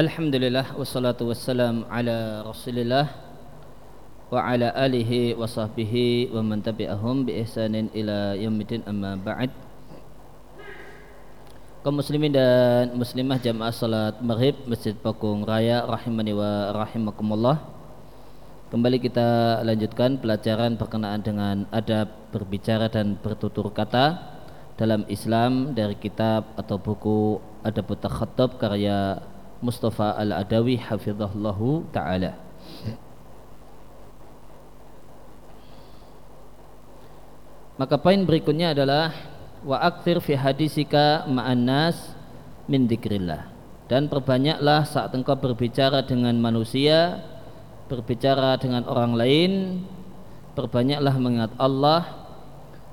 Alhamdulillah wassalatu wassalam ala Rasulillah wa ala alihi wa sahbihi wa man tabi'ahum bi ihsanin ila yaumil amma ba'd. Kaum muslimin dan muslimah jamaah salat Maghrib Masjid Pakung Raya rahimani wa rahimakumullah. Kembali kita lanjutkan pelajaran berkenaan dengan adab berbicara dan bertutur kata dalam Islam dari kitab atau buku Adab Takhattab karya Mustafa Al-Adawi hafizahullahu taala. Maka poin berikutnya adalah wa akthir fi hadisika ma'an nas min dzikrillah. Dan perbanyaklah saat engkau berbicara dengan manusia, berbicara dengan orang lain, perbanyaklah mengingat Allah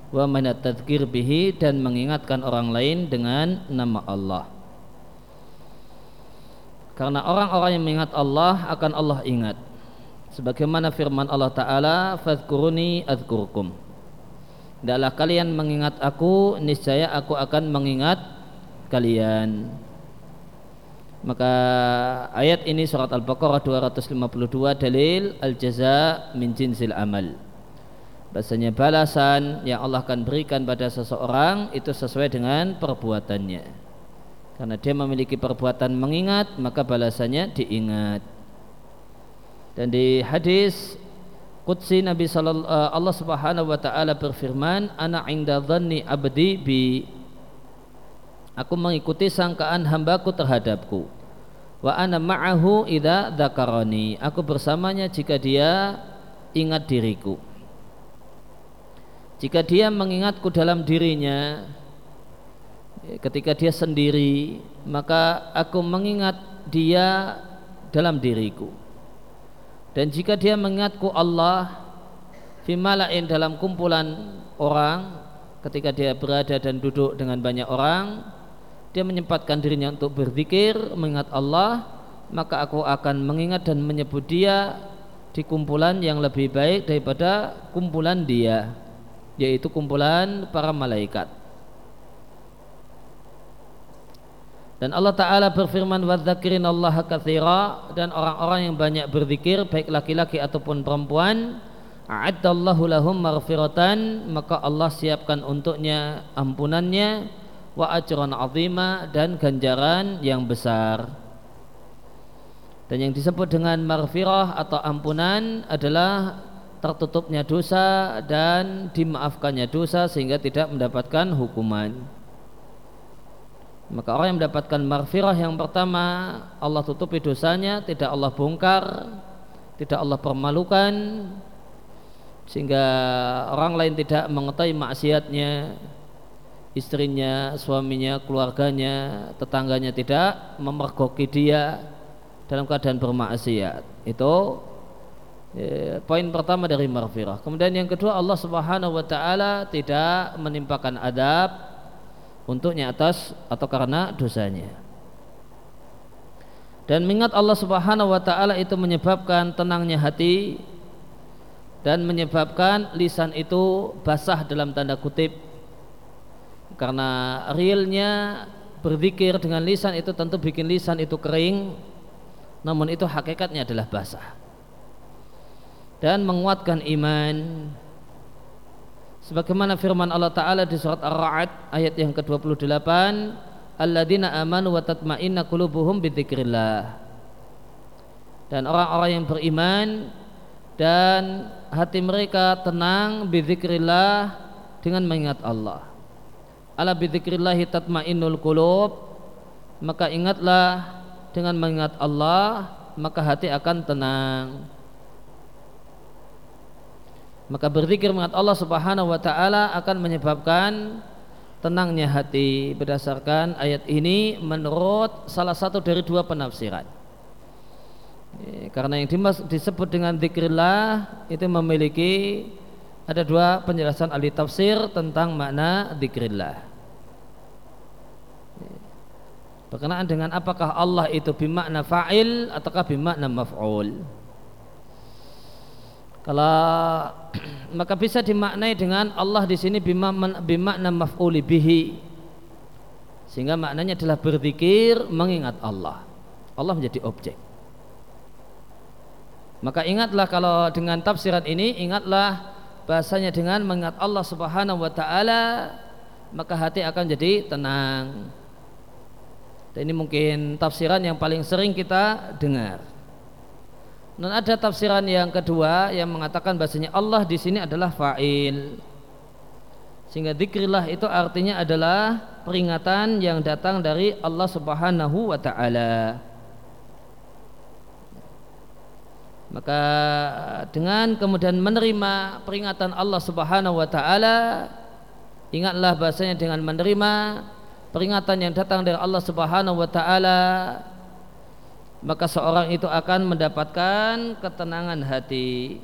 wa manat bihi dan mengingatkan orang lain dengan nama Allah. Karena orang-orang yang mengingat Allah akan Allah ingat. Sebagaimana firman Allah Ta'ala, Fadkuruni adkurkum. Tidaklah kalian mengingat aku, niscaya aku akan mengingat kalian. Maka ayat ini surat Al-Baqarah 252 dalil al-jaza min jinsil amal. Bahasanya balasan yang Allah akan berikan pada seseorang itu sesuai dengan perbuatannya. Karena dia memiliki perbuatan mengingat maka balasannya diingat. Dan di hadis Qudsi Nabi sallallahu eh, Allah Subhanahu wa taala berfirman, "Ana 'inda dhanni 'abdi bi" Aku mengikuti sangkaan hambaku terhadapku. Wa ana ma'ahu idza dzakarani. Aku bersamanya jika dia ingat diriku. Jika dia mengingatku dalam dirinya, ketika dia sendiri maka aku mengingat dia dalam diriku. Dan jika dia mengingatku Allah fimalain dalam kumpulan orang ketika dia berada dan duduk dengan banyak orang dia menyempatkan dirinya untuk berzikir mengingat Allah maka aku akan mengingat dan menyebut dia di kumpulan yang lebih baik daripada kumpulan dia yaitu kumpulan para malaikat Dan Allah Ta'ala berfirman Wadzakirin Allah kathira Dan orang-orang yang banyak berzikir Baik laki-laki ataupun perempuan A'addallahu lahum marfiratan Maka Allah siapkan untuknya ampunannya Wa ajran azima Dan ganjaran yang besar. Dan yang disebut dengan marfirah atau ampunan Adalah tertutupnya dosa Dan dimaafkannya dosa Sehingga tidak mendapatkan hukuman maka orang yang mendapatkan marfirah yang pertama Allah tutupi dosanya Tidak Allah bongkar Tidak Allah permalukan Sehingga orang lain tidak mengetahui maksiatnya Istrinya, suaminya, keluarganya, tetangganya tidak memergoki dia Dalam keadaan bermaksiat. Itu ya, poin pertama dari marfirah Kemudian yang kedua Allah subhanahu wa ta'ala tidak menimpakan adab untuknya atas atau karena dosanya. Dan mengingat Allah Subhanahu wa taala itu menyebabkan tenangnya hati dan menyebabkan lisan itu basah dalam tanda kutip karena realnya berzikir dengan lisan itu tentu bikin lisan itu kering namun itu hakikatnya adalah basah dan menguatkan iman sebagaimana firman Allah taala di surat Ar-Ra'd ayat yang ke-28 alladzina amanu wa tatma'inna qulubuhum bidzikrillah. Dan orang-orang yang beriman dan hati mereka tenang bidzikrillah dengan mengingat Allah. Ala bidzikrillah tatma'innul qulub maka ingatlah dengan mengingat Allah maka hati akan tenang maka berzikir mengingat Allah Subhanahu wa taala akan menyebabkan tenangnya hati berdasarkan ayat ini menurut salah satu dari dua penafsiran. Karena yang disebut dengan zikrillah itu memiliki ada dua penjelasan ahli tafsir tentang makna zikrillah. Berkenaan dengan apakah Allah itu bimakna fa'il ataukah bimakna maf'ul. Kalau maka bisa dimaknai dengan Allah di sini bimakna maf'uli bihi. Sehingga maknanya adalah berzikir mengingat Allah. Allah menjadi objek maka ingatlah kalau dengan tafsiran ini ingatlah bahasanya dengan mengingat Allah Subhanahu wa taala maka hati akan jadi tenang. Dan ini mungkin tafsiran yang paling sering kita dengar. Dan ada tafsiran yang kedua yang mengatakan bahasanya Allah di sini adalah fa'il. Sehingga zikrillah itu artinya adalah peringatan yang datang dari Allah Subhanahu wa taala. Maka dengan kemudian menerima peringatan Allah Subhanahu wa taala ingatlah bahasanya dengan menerima peringatan yang datang dari Allah Subhanahu wa taala maka seorang itu akan mendapatkan ketenangan hati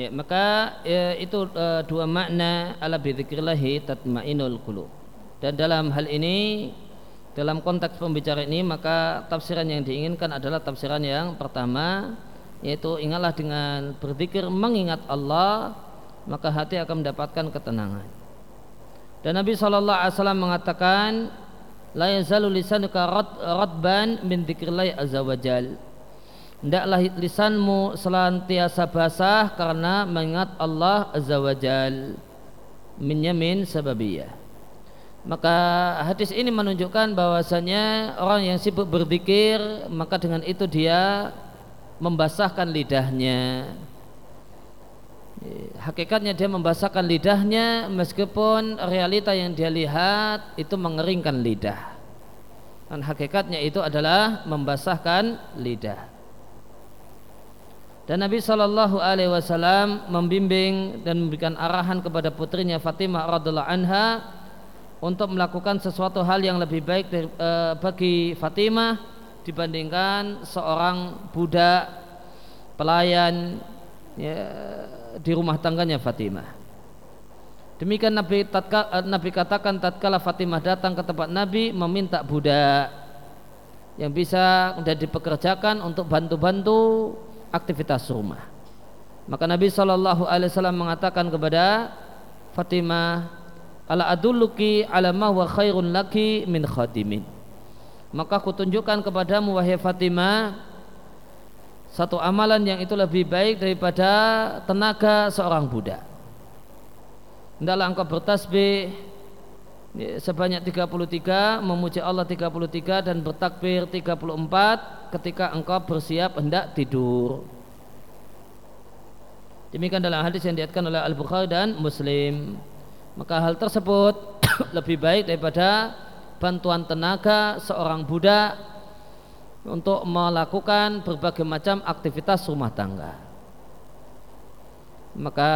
Ya, maka ya, itu uh, dua makna ala bidzikrillahi tatmainul qulub. Dan dalam hal ini dalam konteks pembicara ini maka tafsiran yang diinginkan adalah tafsiran yang pertama yaitu ingatlah dengan berzikir mengingat Allah maka hati akan mendapatkan ketenangan. Dan Nabi sallallahu alaihi wasallam mengatakan la yazalu lisanuka radban min dzikrillah azza wajalla Hendaklah lisanmu selantiasa basah karena mengingat Allah Azza wa Jal Minyamin sababiyah. Maka hadis ini menunjukkan bahwasanya orang yang sibuk berzikir Maka dengan itu dia membasahkan lidahnya. Hakikatnya dia membasahkan lidahnya Meskipun realita yang dia lihat itu mengeringkan lidah. Dan hakikatnya itu adalah membasahkan lidah dan Nabi Shallallahu Alaihi Wasallam membimbing dan memberikan arahan kepada putrinya Fatimah radhiallahu anha untuk melakukan sesuatu hal yang lebih baik dari, e, bagi Fatimah dibandingkan seorang budak pelayan ya, di rumah tangganya Fatimah. Demikian Nabi, tatka, eh, Nabi katakan tatkala Fatimah datang ke tempat Nabi meminta budak yang bisa dan dipekerjakan untuk bantu-bantu aktivitas rumah. Maka Nabi Shallallahu Alaihi Wasallam mengatakan kepada Fatimah, ala adulluki ala ma wa khairun laki min khadimin. Maka aku tunjukkan kepadamu wahai Fatimah satu amalan yang itu lebih baik daripada tenaga seorang budak. Hendaklah engkau bertasbih sebanyak 33 memuji Allah 33 dan bertakbir 34 ketika engkau bersiap hendak tidur. Demikian dalam hadis yang diatkan oleh Al-Bukhari dan Muslim. Maka hal tersebut lebih baik daripada bantuan tenaga seorang budak untuk melakukan berbagai macam aktivitas rumah tangga. Maka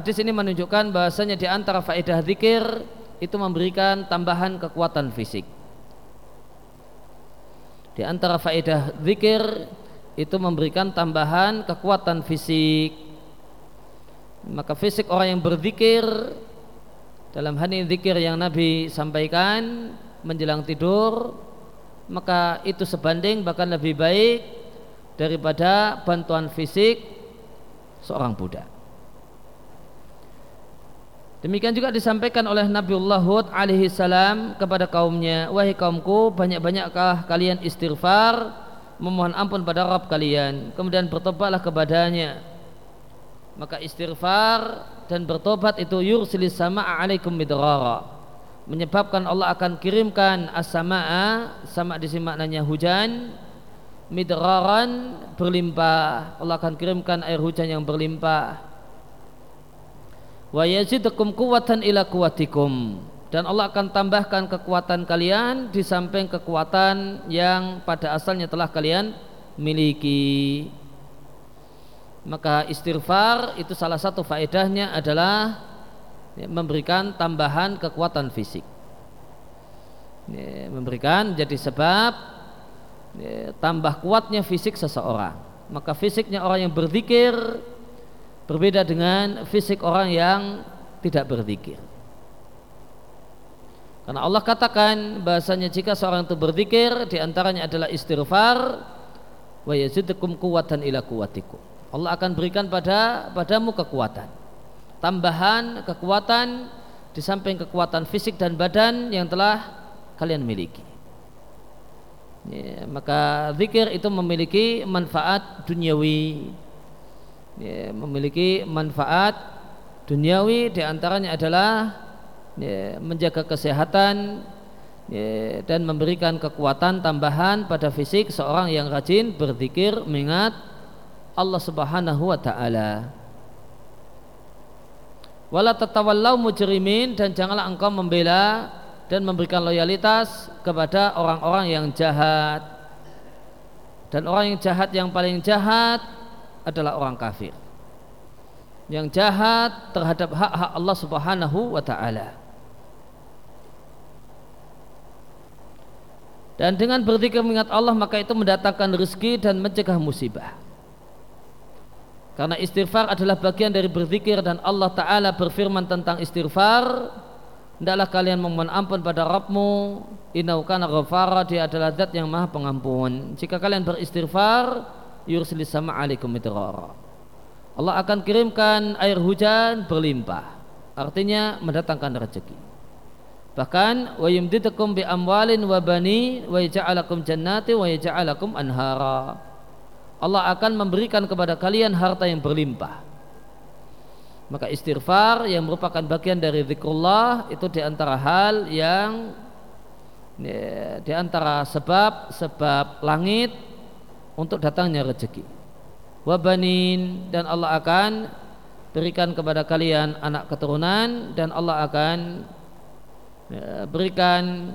hadis ini menunjukkan bahasanya di antara faedah zikir itu memberikan tambahan kekuatan fisik. Di antara faedah zikir itu memberikan tambahan kekuatan fisik. Maka fisik orang yang berzikir dalam hal ini zikir yang Nabi sampaikan menjelang tidur maka itu sebanding bahkan lebih baik daripada bantuan fisik seorang budak. Demikian juga disampaikan oleh Nabiullah Hud alaihi salam kepada kaumnya, "Wahai kaumku, banyak-banyakkah kalian istighfar, memohon ampun pada Rabb kalian, kemudian bertobatlah kepadanya." Maka istighfar dan bertobat itu yursilis sama alaikum midrara. Menyebabkan Allah akan kirimkan as-samaa, sama di sini maknanya hujan, midraran berlimpah. Allah akan kirimkan air hujan yang berlimpah wa yazidukum quwwatan ila quwwatikum. Dan Allah akan tambahkan kekuatan kalian di samping kekuatan yang pada asalnya telah kalian miliki. maka istighfar itu salah satu faedahnya adalah memberikan tambahan kekuatan fisik. Ya, memberikan jadi sebab ya, tambah kuatnya fisik seseorang. Maka fisiknya orang yang berzikir berbeda dengan fisik orang yang tidak berzikir. Karena Allah katakan bahasanya jika seorang itu berzikir di antaranya adalah istighfar wa yazidukum kuwatan ila kuwatikum Allah akan berikan pada padamu kekuatan. Tambahan kekuatan di samping kekuatan fisik dan badan yang telah kalian miliki. Ya, maka zikir itu memiliki manfaat duniawi ya, memiliki manfaat duniawi di antaranya adalah ya, menjaga kesehatan ya, dan memberikan kekuatan tambahan pada fisik seorang yang rajin berzikir mengingat Allah Subhanahu wa taala. Wala tatawallau mujrimin dan janganlah engkau membela dan memberikan loyalitas kepada orang-orang yang jahat. Dan orang yang jahat yang paling jahat adalah orang kafir. Yang jahat terhadap hak-hak Allah Subhanahu wa taala. Dan dengan berzikir mengingat Allah maka itu mendatangkan rezeki dan mencegah musibah. Karena istighfar adalah bagian dari berzikir dan Allah Ta'ala berfirman tentang istighfar Hendaklah kalian memohon ampun pada Rabbmu Innahu kana ghafara Dia adalah zat yang maha pengampun Jika kalian beristighfar Yursilis sama alaikum Allah akan kirimkan air hujan berlimpah. Artinya mendatangkan rezeki. Bahkan wa yumdidukum bi amwalin wa bani wa yaj'alakum jannati wa yaj'alakum anhara. Allah akan memberikan kepada kalian harta yang berlimpah. Maka istighfar yang merupakan bagian dari zikrullah itu di antara hal yang ya, di antara sebab sebab langit untuk datangnya rezeki. Wabanin dan Allah akan berikan kepada kalian anak keturunan dan Allah akan ya, berikan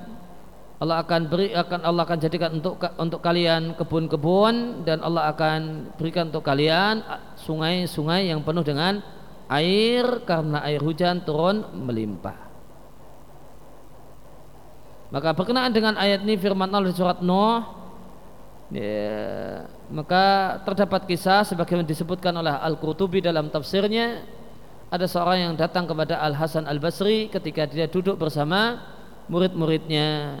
Allah akan beri akan Allah akan jadikan untuk untuk kalian kebun-kebun dan Allah akan berikan untuk kalian sungai-sungai yang penuh dengan air karena air hujan turun melimpah. Maka berkenaan dengan ayat ini firman Allah di surat Nuh ya, maka terdapat kisah sebagaimana disebutkan oleh Al-Qurtubi dalam tafsirnya. Ada seorang yang datang kepada Al Hasan Al Basri ketika dia duduk bersama murid-muridnya.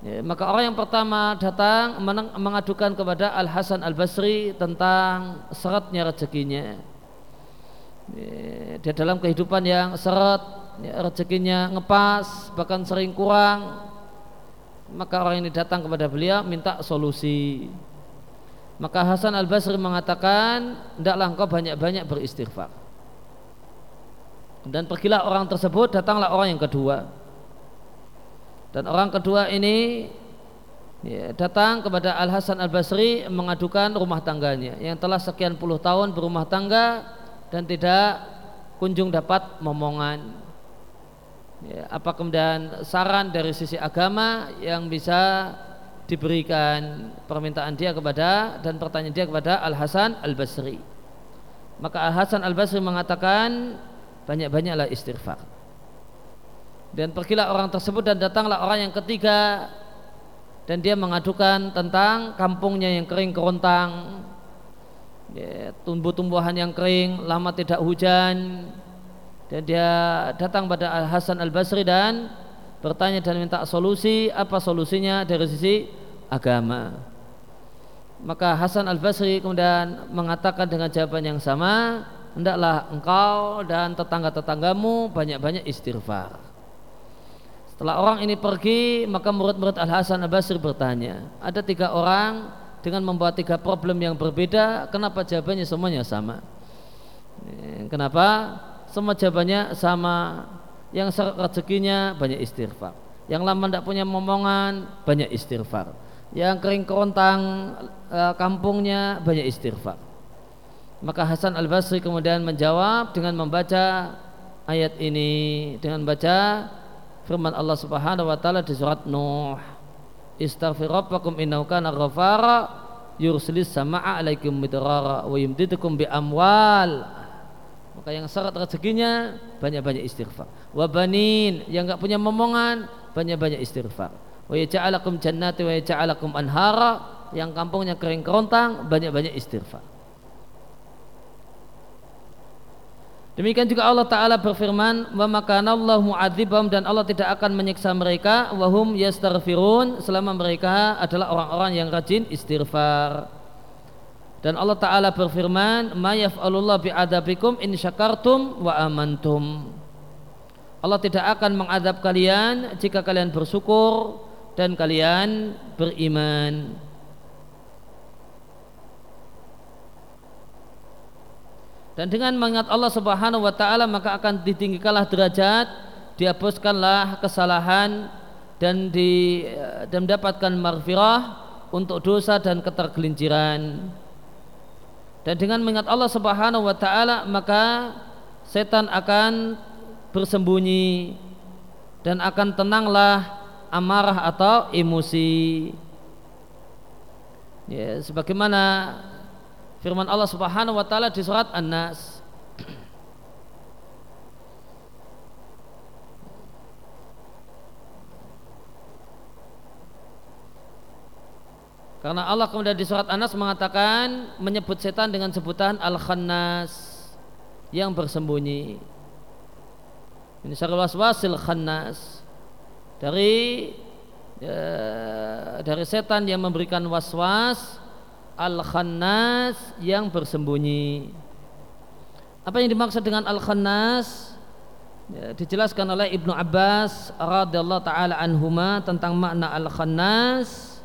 Ya, maka orang yang pertama datang mengadukan kepada Al Hasan Al Basri tentang seratnya rezekinya. Ya, dia dalam kehidupan yang seret, ya, rezekinya ngepas, bahkan sering kurang. Maka orang ini datang kepada beliau minta solusi. Maka Hasan Al Basri mengatakan, "Hendaklah engkau banyak-banyak beristighfar." Dan pergilah orang tersebut, datanglah orang yang kedua. Dan orang kedua ini ya, datang kepada Al Hasan Al Basri mengadukan rumah tangganya yang telah sekian puluh tahun berumah tangga dan tidak kunjung dapat momongan. Ya, apa kemudian saran dari sisi agama yang bisa diberikan permintaan dia kepada dan pertanyaan dia kepada Al Hasan Al Basri. Maka Al Hasan Al Basri mengatakan banyak-banyaklah istighfar. Dan pergilah orang tersebut dan datanglah orang yang ketiga dan dia mengadukan tentang kampungnya yang kering kerontang, ya, tumbuh-tumbuhan yang kering, lama tidak hujan. Dan dia datang pada Hasan Al Basri dan bertanya dan minta solusi. Apa solusinya dari sisi agama? Maka Hasan Al Basri kemudian mengatakan dengan jawaban yang sama, hendaklah engkau dan tetangga-tetanggamu banyak-banyak istighfar. Setelah orang ini pergi, maka murid-murid Al Hasan Al Basri bertanya, ada tiga orang dengan membawa tiga problem yang berbeda, kenapa jawabannya semuanya sama? Kenapa? Semua jawabannya sama. Yang rezekinya banyak istighfar. Yang lama tidak punya momongan banyak istighfar. Yang kering kerontang e, kampungnya banyak istighfar. Maka Hasan Al Basri kemudian menjawab dengan membaca ayat ini dengan baca firman Allah Subhanahu wa taala di surat Nuh istaghfir innahu kana ghafara sama'a alaikum midrara wa yumdidukum bi amwal maka yang syarat rezekinya banyak-banyak istighfar. Wa banin yang enggak punya momongan banyak-banyak istighfar. Wa yaj'alakum jannati wa yaj'alakum anhara yang kampungnya kering kerontang banyak-banyak istighfar. Demikian juga Allah Ta'ala berfirman Wa Allah mu'adzibam dan Allah tidak akan menyiksa mereka Wahum yastaghfirun Selama mereka adalah orang-orang yang rajin istighfar Dan Allah Ta'ala berfirman Ma yaf'alullah bi'adabikum in syakartum wa amantum Allah tidak akan mengadab kalian Jika kalian bersyukur Dan kalian beriman Dan dengan mengingat Allah Subhanahu wa taala maka akan ditinggikanlah derajat, dihapuskanlah kesalahan dan di dan mendapatkan maghfirah untuk dosa dan ketergelinciran. Dan dengan mengingat Allah Subhanahu wa taala maka setan akan bersembunyi dan akan tenanglah amarah atau emosi. Ya, sebagaimana firman Allah Subhanahu wa taala di surat An-Nas Karena Allah kemudian di surat An-Nas mengatakan menyebut setan dengan sebutan Al-Khannas yang bersembunyi. Ini syarul waswasil khannas dari ya, dari setan yang memberikan waswas Al-Khannas yang bersembunyi. Apa yang dimaksud dengan Al-Khannas? Ya, dijelaskan oleh Ibnu Abbas radhiyallahu taala anhuma tentang makna Al-Khannas.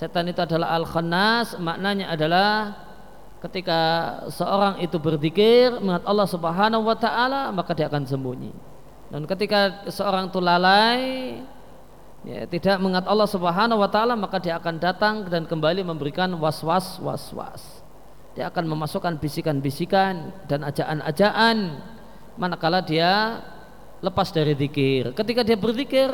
Setan itu adalah Al-Khannas, maknanya adalah ketika seorang itu berzikir mengingat Allah Subhanahu wa taala maka dia akan sembunyi. Dan ketika seorang itu lalai ya, tidak mengat Allah Subhanahu wa taala maka dia akan datang dan kembali memberikan was-was was-was. Dia akan memasukkan bisikan-bisikan dan ajaan-ajaan manakala dia lepas dari zikir. Ketika dia berzikir,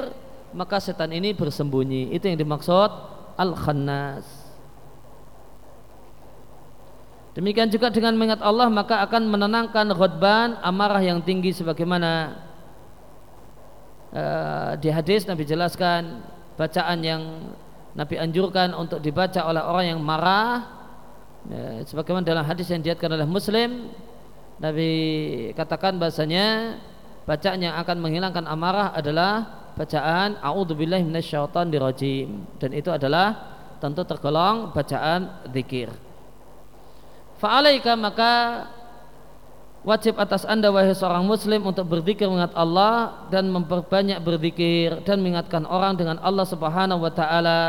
maka setan ini bersembunyi. Itu yang dimaksud al-khannas. Demikian juga dengan mengingat Allah maka akan menenangkan ghadban amarah yang tinggi sebagaimana Eh, di hadis Nabi jelaskan bacaan yang Nabi anjurkan untuk dibaca oleh orang yang marah ya, sebagaimana dalam hadis yang diatkan oleh Muslim Nabi katakan bahasanya bacaan yang akan menghilangkan amarah adalah bacaan a'udzubillahi minasyaitonirrajim. Dan itu adalah tentu tergolong bacaan zikir. Fa'alaika maka wajib atas anda wahai seorang muslim untuk berzikir mengingat Allah dan memperbanyak berzikir dan mengingatkan orang dengan Allah subhanahu wa ta'ala.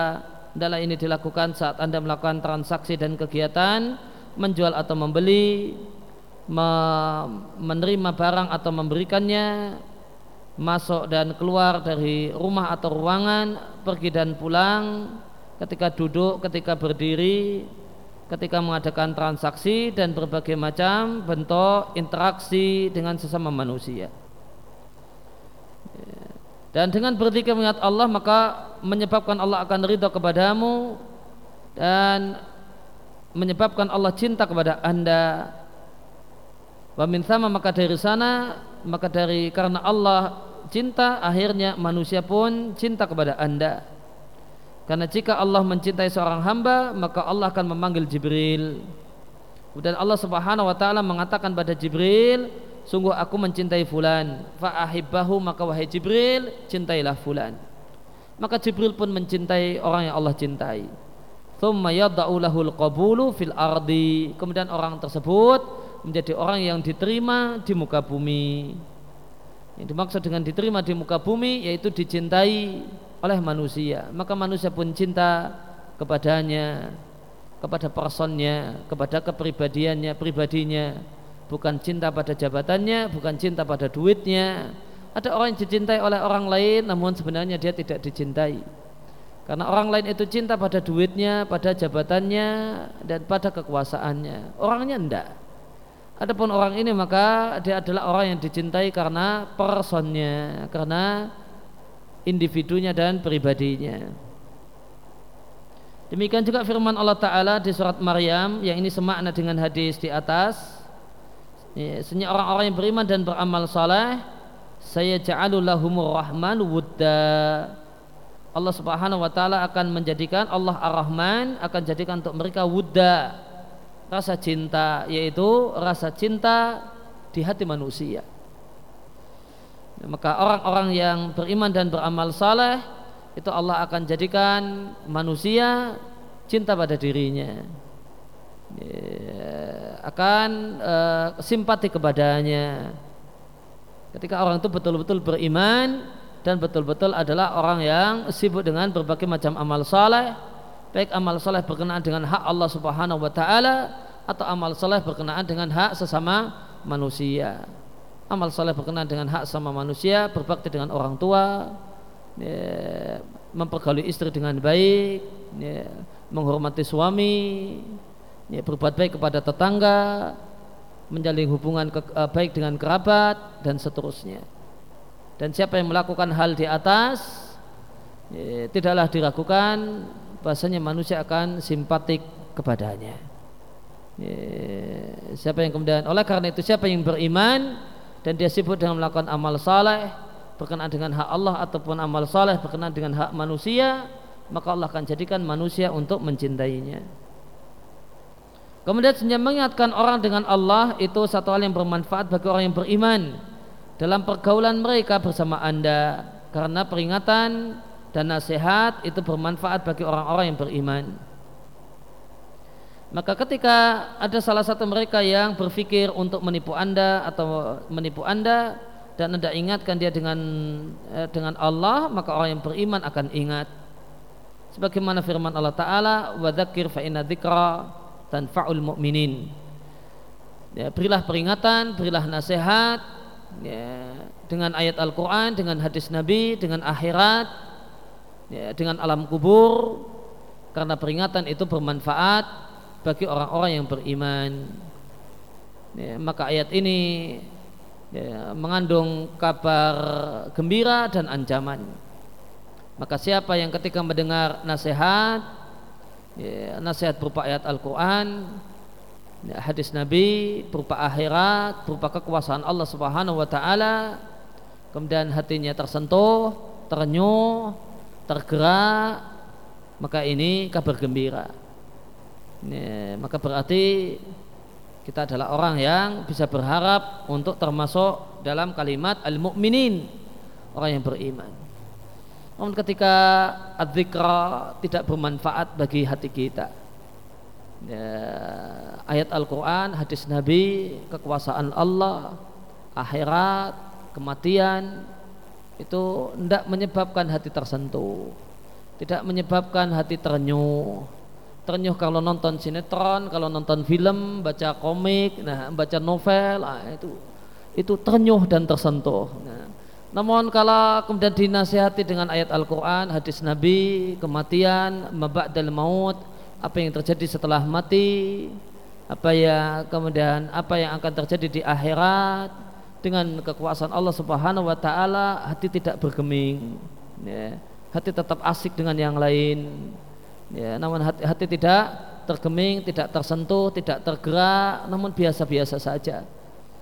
Adalah ini dilakukan saat anda melakukan transaksi dan kegiatan menjual atau membeli menerima barang atau memberikannya masuk dan keluar dari rumah atau ruangan pergi dan pulang ketika duduk ketika berdiri ketika mengadakan transaksi dan berbagai macam bentuk interaksi dengan sesama manusia. Dan dengan berzikir mengingat Allah maka menyebabkan Allah akan ridho kepadamu dan menyebabkan Allah cinta kepada anda. Wa min sama maka dari sana maka dari karena Allah cinta akhirnya manusia pun cinta kepada anda. Karena jika Allah mencintai seorang hamba, maka Allah akan memanggil Jibril. Dan Allah Subhanahu wa taala mengatakan pada Jibril, sungguh aku mencintai fulan, fa ahibbahu maka wahai Jibril, cintailah fulan. Maka Jibril pun mencintai orang yang Allah cintai. Thumma yada'u lahul fil ardi. Kemudian orang tersebut menjadi orang yang diterima di muka bumi. Yang dimaksud dengan diterima di muka bumi yaitu dicintai oleh manusia. Maka manusia pun cinta kepadanya kepada personnya kepada kepribadiannya pribadinya. Bukan cinta pada jabatannya bukan cinta pada duitnya. Ada orang yang dicintai oleh orang lain namun sebenarnya dia tidak dicintai. Karena orang lain itu cinta pada duitnya pada jabatannya dan pada kekuasaannya. Orangnya enggak Adapun orang ini maka dia adalah orang yang dicintai karena personnya, karena individunya dan pribadinya. Demikian juga firman Allah Ta'ala di surat Maryam yang ini semakna dengan hadis di atas. Ya, Senya orang-orang yang beriman dan beramal saleh, saya ja'alulahumur rahman wudda. Allah Subhanahu wa taala akan menjadikan Allah Ar-Rahman akan jadikan untuk mereka wudda, rasa cinta yaitu rasa cinta di hati manusia. Maka orang-orang yang beriman dan beramal saleh itu Allah akan jadikan manusia cinta pada dirinya ya, akan uh, simpati kepadanya ketika orang itu betul-betul beriman dan betul-betul adalah orang yang sibuk dengan berbagai macam amal saleh baik amal saleh berkenaan dengan hak Allah Subhanahu wa taala atau amal saleh berkenaan dengan hak sesama manusia amal saleh berkenaan dengan hak sama manusia berbakti dengan orang tua ya, mempergauli istri dengan baik, ya, menghormati suami, ya, berbuat baik kepada tetangga, menjalin hubungan ke, uh, baik dengan kerabat dan seterusnya. Dan siapa yang melakukan hal di atas, ya, tidaklah diragukan bahasanya manusia akan simpatik kepadanya. Ya, siapa yang kemudian oleh karena itu siapa yang beriman dan dia sibuk dengan melakukan amal saleh berkenaan dengan hak Allah ataupun amal saleh berkenaan dengan hak manusia maka Allah akan jadikan manusia untuk mencintainya kemudian senyum mengingatkan orang dengan Allah itu satu hal yang bermanfaat bagi orang yang beriman dalam pergaulan mereka bersama anda karena peringatan dan nasihat itu bermanfaat bagi orang-orang yang beriman. Maka ketika ada salah satu mereka yang berpikir untuk menipu anda atau menipu anda dan anda ingatkan dia dengan eh, dengan Allah maka orang yang beriman akan ingat. Sebagaimana firman Allah Taala wa fa inna dzikra mu'minin. Ya, berilah peringatan berilah nasihat ya, dengan ayat Al-Quran dengan hadis Nabi dengan akhirat ya, dengan alam kubur karena peringatan itu bermanfaat bagi orang-orang yang beriman ya, maka ayat ini ya, mengandung kabar gembira dan ancaman. Maka siapa yang ketika mendengar nasihat, ya, nasihat berupa ayat Al-Quran, ya, hadis Nabi berupa akhirat, berupa kekuasaan Allah Subhanahu Wa Taala, kemudian hatinya tersentuh, terenyuh, tergerak, maka ini kabar gembira. Ya, maka berarti kita adalah orang yang bisa berharap untuk termasuk dalam kalimat al-mu'minin orang yang beriman namun ketika adzikra tidak bermanfaat bagi hati kita ya, ayat Al-Quran, hadis Nabi kekuasaan Allah akhirat, kematian itu tidak menyebabkan hati tersentuh tidak menyebabkan hati terenyuh ternyuh kalau nonton sinetron, kalau nonton film, baca komik, nah baca novel, nah, itu itu ternyuh dan tersentuh. Nah, namun kalau kemudian dinasihati dengan ayat Al-Quran, hadis Nabi, kematian, maba'dal maut, apa yang terjadi setelah mati, apa ya kemudian apa yang akan terjadi di akhirat dengan kekuasaan Allah Subhanahu wa taala hati tidak bergeming ya. hati tetap asik dengan yang lain ya, namun hati, hati tidak tergeming, tidak tersentuh, tidak tergerak, namun biasa-biasa saja.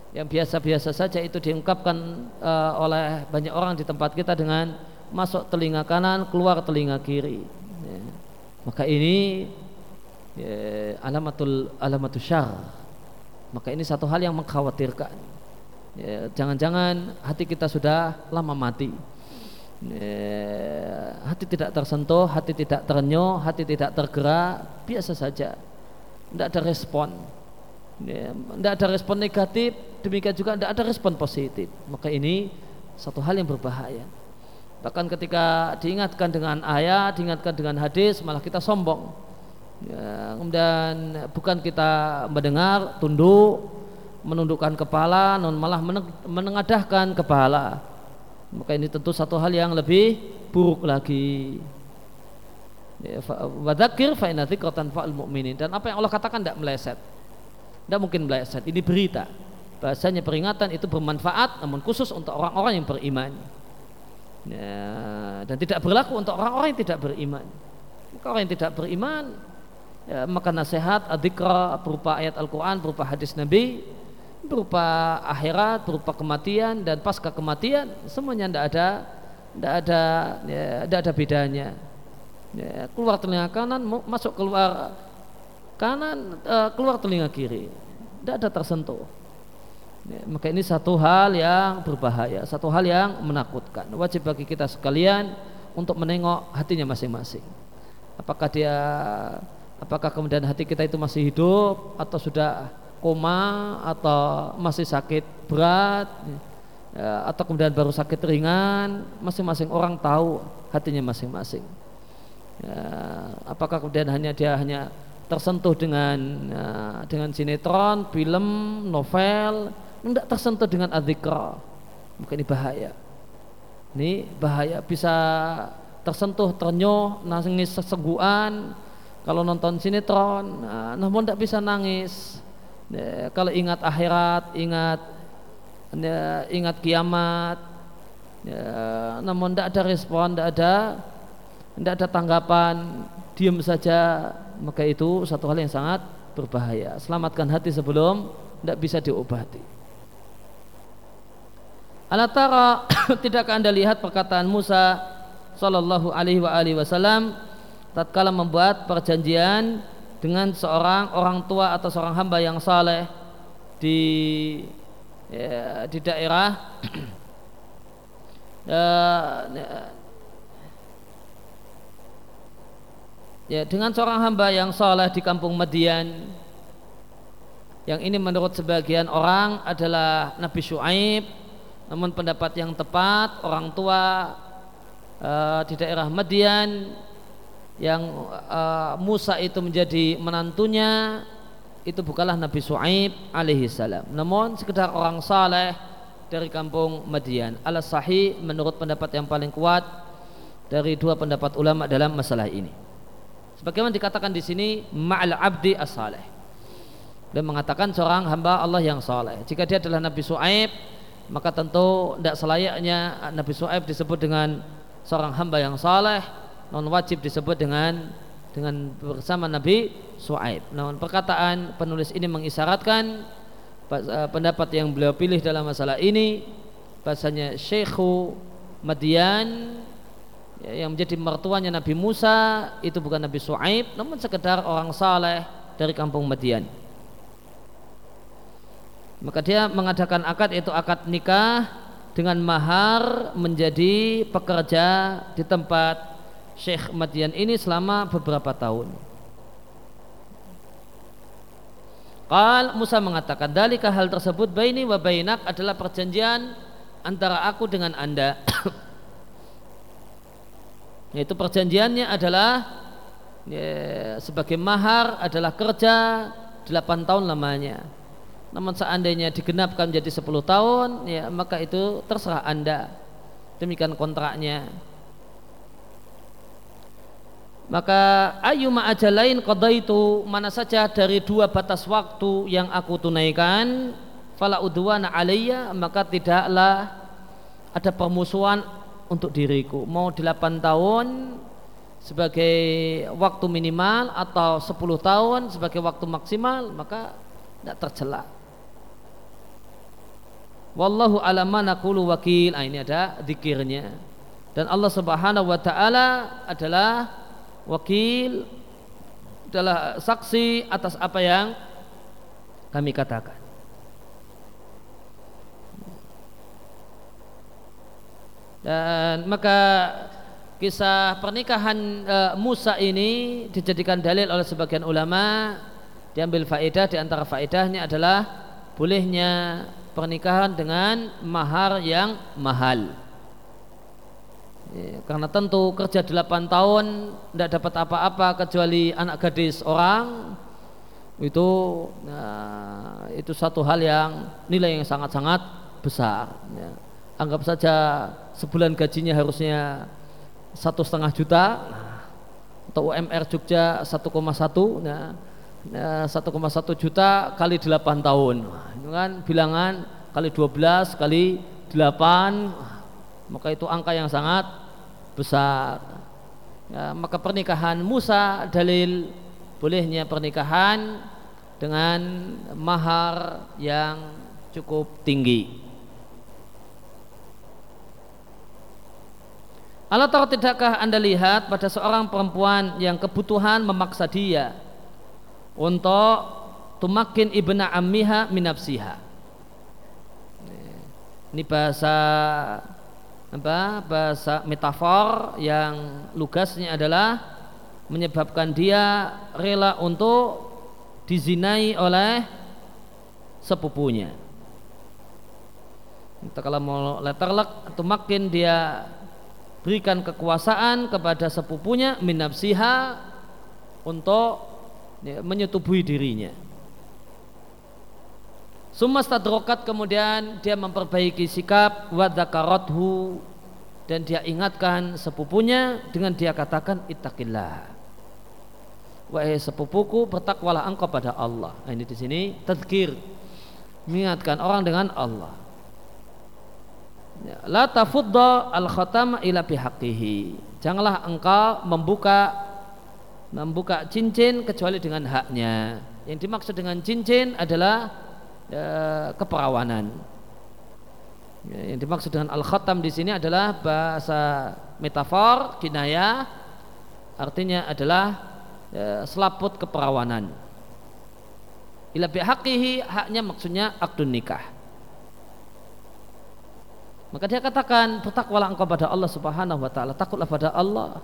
Yang biasa-biasa saja itu diungkapkan uh, oleh banyak orang di tempat kita dengan masuk telinga kanan, keluar telinga kiri. Ya. Maka ini ya, alamatul alamatul syar. Maka ini satu hal yang mengkhawatirkan. Ya, jangan-jangan hati kita sudah lama mati hati tidak tersentuh, hati tidak terenyuh, hati tidak tergerak, biasa saja. Tidak ada respon. Tidak ada respon negatif, demikian juga tidak ada respon positif. Maka ini satu hal yang berbahaya. Bahkan ketika diingatkan dengan ayat, diingatkan dengan hadis, malah kita sombong. Ya, kemudian bukan kita mendengar, tunduk, menundukkan kepala, non malah menengadahkan kepala. Maka ini tentu satu hal yang lebih buruk lagi. Ya, wadakir fa inna fa'al mu'minin. Dan apa yang Allah katakan tidak meleset. Tidak mungkin meleset. Ini berita. Bahasanya peringatan itu bermanfaat namun khusus untuk orang-orang yang beriman. Ya, dan tidak berlaku untuk orang-orang yang tidak beriman. Maka orang yang tidak beriman ya, maka nasihat adikra berupa ayat Al-Quran berupa hadis Nabi berupa akhirat berupa kematian dan pasca kematian semuanya tidak ada tidak ada ya, tidak ada bedanya. Ya, keluar telinga kanan masuk keluar kanan uh, keluar telinga kiri. Tidak ada tersentuh. Ya, maka ini satu hal yang berbahaya satu hal yang menakutkan. Wajib bagi kita sekalian untuk menengok hatinya masing-masing. Apakah dia apakah kemudian hati kita itu masih hidup atau sudah koma atau masih sakit berat ya, atau kemudian baru sakit ringan masing-masing orang tahu hatinya masing-masing ya, apakah kemudian hanya dia hanya tersentuh dengan ya, dengan sinetron, film, novel, tidak tersentuh dengan adzikra. Maka ini bahaya. Ini bahaya bisa tersentuh, ternyuh, nangis seseguan kalau nonton sinetron, nah, namun tidak bisa nangis. Ya, kalau ingat akhirat, ingat ya, ingat kiamat, ya, namun tidak ada respon, tidak ada tidak ada tanggapan, diam saja, maka itu satu hal yang sangat berbahaya. Selamatkan hati sebelum tidak bisa diobati. Alatara tidakkah anda lihat perkataan Musa Sallallahu Alaihi Wasallam tatkala membuat perjanjian dengan seorang orang tua atau seorang hamba yang saleh di ya, di daerah ya, ya dengan seorang hamba yang soleh di kampung Madian yang ini menurut sebagian orang adalah Nabi Shu'aib namun pendapat yang tepat orang tua uh, di daerah Madian yang uh, Musa itu menjadi menantunya itu bukanlah Nabi Shu'aib alaihi salam namun sekedar orang saleh dari kampung Madian ala sahih menurut pendapat yang paling kuat dari dua pendapat ulama dalam masalah ini Sebagaimana dikatakan di sini ma'al abdi as-saleh. Dia mengatakan seorang hamba Allah yang saleh. Jika dia adalah Nabi Su'aib, maka tentu tidak selayaknya Nabi Su'aib disebut dengan seorang hamba yang saleh, non wajib disebut dengan dengan bersama Nabi Su'aib. Namun perkataan penulis ini mengisyaratkan eh, pendapat yang beliau pilih dalam masalah ini bahasanya Syekhu Madian Ya, yang menjadi mertuanya Nabi Musa itu bukan Nabi Su'aib namun sekedar orang saleh dari kampung Madian maka dia mengadakan akad itu akad nikah dengan mahar menjadi pekerja di tempat Syekh Madian ini selama beberapa tahun. Qal Musa mengatakan dalika hal tersebut baini wa bainak adalah perjanjian antara aku dengan Anda. Yaitu perjanjiannya adalah ya, sebagai mahar adalah kerja 8 tahun lamanya. Namun seandainya digenapkan menjadi 10 tahun ya maka itu terserah anda. Demikian kontraknya maka ayyuma ajalain itu mana saja dari dua batas waktu yang aku tunaikan fala udwana alayya maka tidaklah ada permusuhan untuk diriku. Mau 8 tahun sebagai waktu minimal atau 10 tahun sebagai waktu maksimal maka tidak tercela. Wallahu alama naqulu wakil. Nah, ini ada zikirnya. Dan Allah subhanahu wa ta'ala adalah wakil adalah saksi atas apa yang kami katakan. Dan maka kisah pernikahan e, Musa ini dijadikan dalil oleh sebagian ulama. Diambil faedah di antara faedahnya adalah bolehnya pernikahan dengan mahar yang mahal ya, karena tentu kerja 8 tahun tidak dapat apa-apa kecuali anak gadis orang. Itu nah, itu satu hal yang nilai yang sangat-sangat besar ya. anggap saja sebulan gajinya harusnya satu setengah juta atau UMR Jogja 1,1 nah, nah 1,1 juta kali 8 tahun. Itu kan bilangan kali 12 kali 8 maka itu angka yang sangat besar ya, maka pernikahan Musa dalil bolehnya pernikahan dengan mahar yang cukup tinggi. Allah tahu tidakkah anda lihat pada seorang perempuan yang kebutuhan memaksa dia untuk tumakin ibna ammiha minapsiha. Ini bahasa apa? Bahasa metafor yang lugasnya adalah menyebabkan dia rela untuk dizinai oleh sepupunya. Kita kalau mau letterlek atau makin dia berikan kekuasaan kepada sepupunya minapsiha untuk ya, menyetubuhi dirinya. Sumastadrokat kemudian dia memperbaiki sikap wadzakarothu dan dia ingatkan sepupunya dengan dia katakan ittaqillah. Wahai sepupuku bertakwalah engkau pada Allah. Nah, ini di sini tazkir mengingatkan orang dengan Allah. Ya, la tafudda al khatam ila bihaqihi. Janganlah engkau membuka membuka cincin kecuali dengan haknya. Yang dimaksud dengan cincin adalah ya, keperawanan. Ya, yang dimaksud dengan al-khatam di sini adalah bahasa metafor, kinaya, artinya adalah ya, selaput keperawanan. Ila bihaqihi haknya maksudnya akdun nikah. Maka dia katakan bertakwalah engkau pada Allah Subhanahu wa taala, takutlah pada Allah.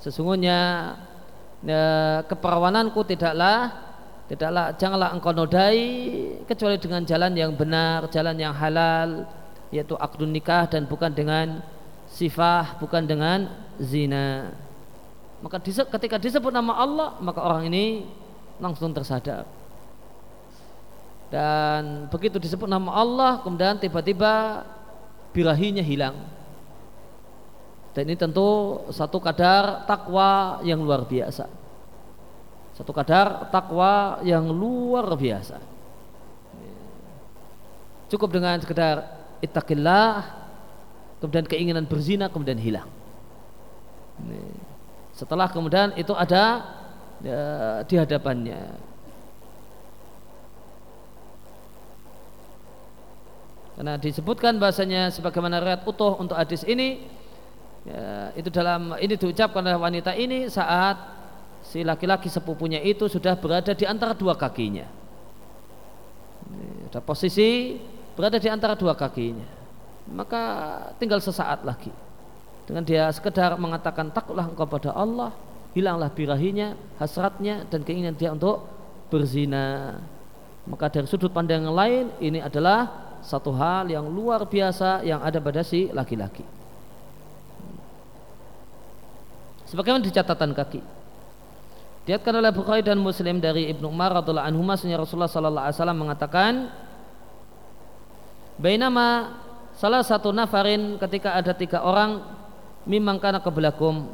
Sesungguhnya ya, keperawananku tidaklah Tidaklah janganlah engkau nodai kecuali dengan jalan yang benar, jalan yang halal, yaitu akdun nikah dan bukan dengan sifah, bukan dengan zina. Maka ketika disebut nama Allah, maka orang ini langsung tersadar. Dan begitu disebut nama Allah, kemudian tiba-tiba birahinya hilang. Dan ini tentu satu kadar takwa yang luar biasa satu kadar takwa yang luar biasa. Cukup dengan sekedar ittaqillah kemudian keinginan berzina kemudian hilang. Setelah kemudian itu ada ya, di hadapannya. Karena disebutkan bahasanya sebagaimana riwayat utuh untuk hadis ini ya, itu dalam ini diucapkan oleh wanita ini saat si laki-laki sepupunya itu sudah berada di antara dua kakinya. Ada posisi berada di antara dua kakinya. Maka tinggal sesaat lagi. Dengan dia sekedar mengatakan takutlah engkau pada Allah, hilanglah birahinya, hasratnya dan keinginan dia untuk berzina. Maka dari sudut pandang yang lain ini adalah satu hal yang luar biasa yang ada pada si laki-laki. Sebagaimana di catatan kaki. Diatkan oleh Bukhari dan Muslim dari Ibnu Umar radhiallahu anhu Rasulullah sallallahu alaihi wasallam mengatakan Bainama salah satu nafarin ketika ada tiga orang mimang kana kebelakum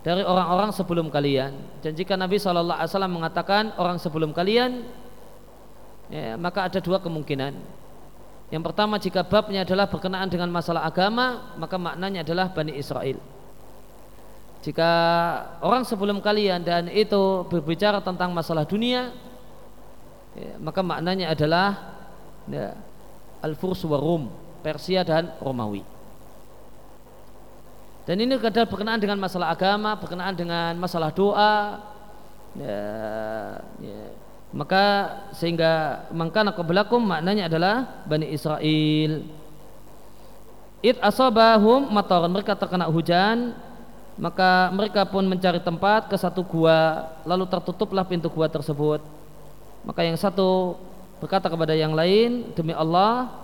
dari orang-orang sebelum kalian. Dan jika Nabi sallallahu alaihi wasallam mengatakan orang sebelum kalian ya, maka ada dua kemungkinan. Yang pertama jika babnya adalah berkenaan dengan masalah agama maka maknanya adalah Bani Israel jika orang sebelum kalian dan itu berbicara tentang masalah dunia ya, maka maknanya adalah ya, Al-Furs wa Rum Persia dan Romawi dan ini kadang berkenaan dengan masalah agama berkenaan dengan masalah doa ya, ya. maka sehingga mangkana kebelakum maknanya adalah Bani Israel It mataran mereka terkena hujan maka mereka pun mencari tempat ke satu gua lalu tertutuplah pintu gua tersebut. Maka yang satu berkata kepada yang lain demi Allah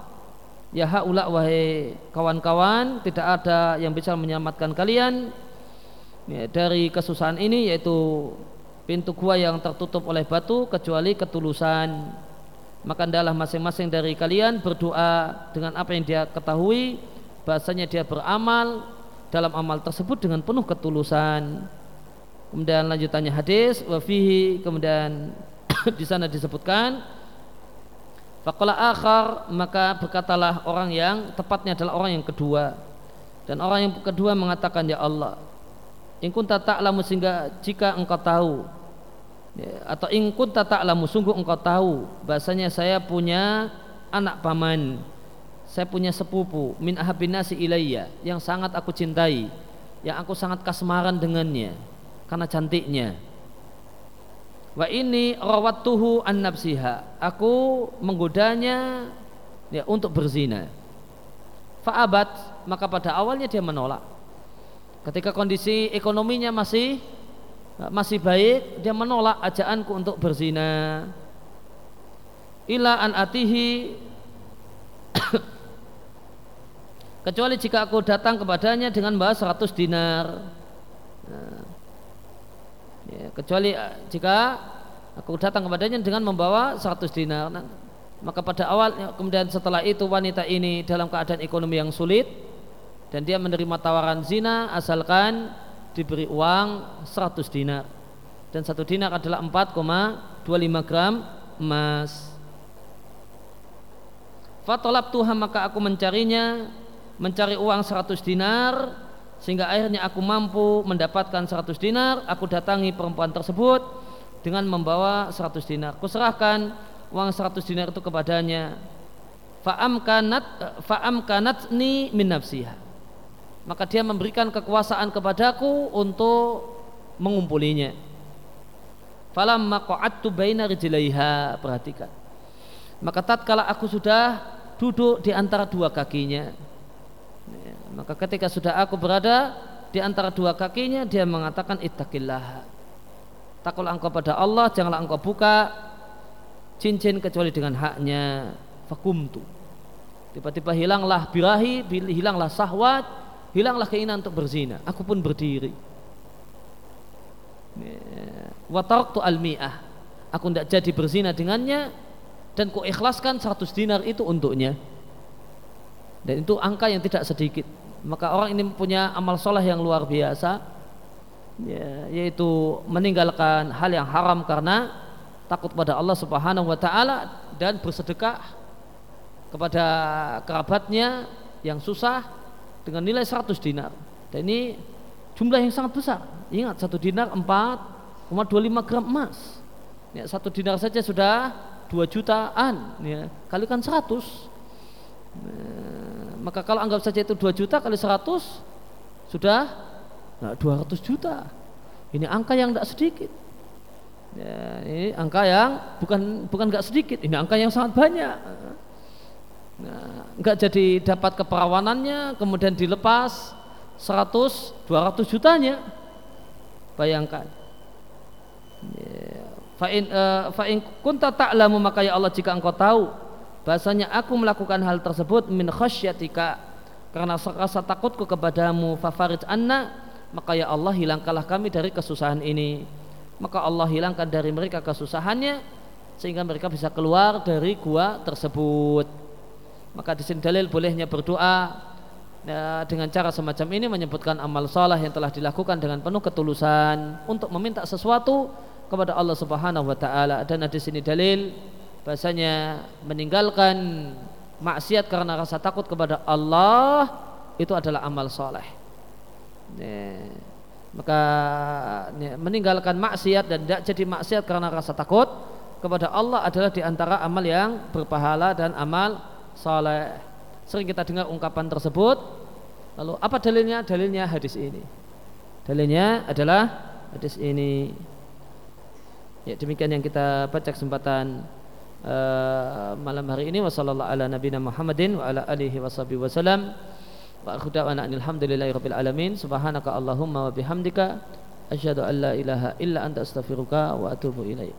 ya haula wahai kawan-kawan tidak ada yang bisa menyelamatkan kalian ya, dari kesusahan ini yaitu pintu gua yang tertutup oleh batu kecuali ketulusan. Maka adalah masing-masing dari kalian berdoa dengan apa yang dia ketahui bahasanya dia beramal dalam amal tersebut dengan penuh ketulusan. Kemudian lanjutannya hadis wafihi kemudian di sana disebutkan Faqala akhar maka berkatalah orang yang tepatnya adalah orang yang kedua dan orang yang kedua mengatakan ya Allah in kunta ta'lamu sehingga jika engkau tahu ya, atau in kunta ta'lamu sungguh engkau tahu bahasanya saya punya anak paman saya punya sepupu min ahabinasi ilayya yang sangat aku cintai yang aku sangat kasmaran dengannya karena cantiknya. Wa ini rawattuhu an nafsiha aku menggodanya ya untuk berzina. Fa'abat maka pada awalnya dia menolak. Ketika kondisi ekonominya masih masih baik dia menolak ajaanku untuk berzina. Ila an atihi kecuali jika aku datang kepadanya dengan bawa 100 dinar. Nah, ya, kecuali eh, jika aku datang kepadanya dengan membawa 100 dinar. Nah, maka pada awal ya, kemudian setelah itu wanita ini dalam keadaan ekonomi yang sulit dan dia menerima tawaran zina asalkan diberi uang 100 dinar. Dan satu dinar adalah 4,25 gram emas. Fatolab Tuhan maka aku mencarinya mencari uang 100 dinar sehingga akhirnya aku mampu mendapatkan 100 dinar. Aku datangi perempuan tersebut dengan membawa 100 dinar. Kuserahkan uang 100 dinar itu kepadanya. Fa'am kanat fa'am min nafsiha. Maka dia memberikan kekuasaan kepadaku untuk mengumpulinya falamma qa'adtu baina rijlaiha perhatikan. Maka tatkala aku sudah duduk di antara dua kakinya maka ketika sudah aku berada di antara dua kakinya dia mengatakan ittaqillah. Takutlah engkau pada Allah, janganlah engkau buka cincin kecuali dengan haknya. Fakumtu. Tiba-tiba hilanglah birahi, hilanglah sahwat, hilanglah keinginan untuk berzina. Aku pun berdiri. Watartu al-mi'ah. Aku tidak jadi berzina dengannya dan ku ikhlaskan 100 dinar itu untuknya. Dan itu angka yang tidak sedikit maka orang ini punya amal soleh yang luar biasa ya, yaitu meninggalkan hal yang haram karena takut pada Allah Subhanahu wa taala dan bersedekah kepada kerabatnya yang susah dengan nilai 100 dinar. Dan ini jumlah yang sangat besar. Ingat satu dinar 4,25 gram emas. Ya, satu dinar saja sudah 2 jutaan ya. Kalikan 100 Nah, maka kalau anggap saja itu 2 juta kali 100 sudah nah, 200 juta. Ini angka yang tidak sedikit. Ya, ini angka yang bukan bukan nggak sedikit, ini angka yang sangat banyak. Nah, jadi dapat keperawanannya, kemudian dilepas 100, 200 jutanya. Bayangkan. Ya, fa'in uh, fa'in kunta ta'lamu maka ya Allah jika engkau tahu bahasanya aku melakukan hal tersebut min khasyatika karena rasa takutku kepadamu fafarij anna maka ya Allah hilangkanlah kami dari kesusahan ini. Maka Allah hilangkan dari mereka kesusahannya sehingga mereka bisa keluar dari gua tersebut. Maka di sini dalil bolehnya berdoa ya, dengan cara semacam ini menyebutkan amal salah yang telah dilakukan dengan penuh ketulusan untuk meminta sesuatu kepada Allah Subhanahu wa taala. Dan di sini dalil bahasanya meninggalkan maksiat karena rasa takut kepada Allah itu adalah amal soleh. Maka meninggalkan maksiat dan tidak jadi maksiat karena rasa takut kepada Allah adalah di antara amal yang berpahala dan amal soleh. Sering kita dengar ungkapan tersebut. Lalu apa dalilnya? Dalilnya hadis ini. Dalilnya adalah hadis ini. Ya demikian yang kita baca kesempatan uh, malam hari ini wasallallahu ala nabiyina Muhammadin wa ala alihi washabihi wasallam wa akhu da'wana alhamdulillahi rabbil alamin subhanaka allahumma wa bihamdika asyhadu an la ilaha illa anta astaghfiruka wa atubu ilaik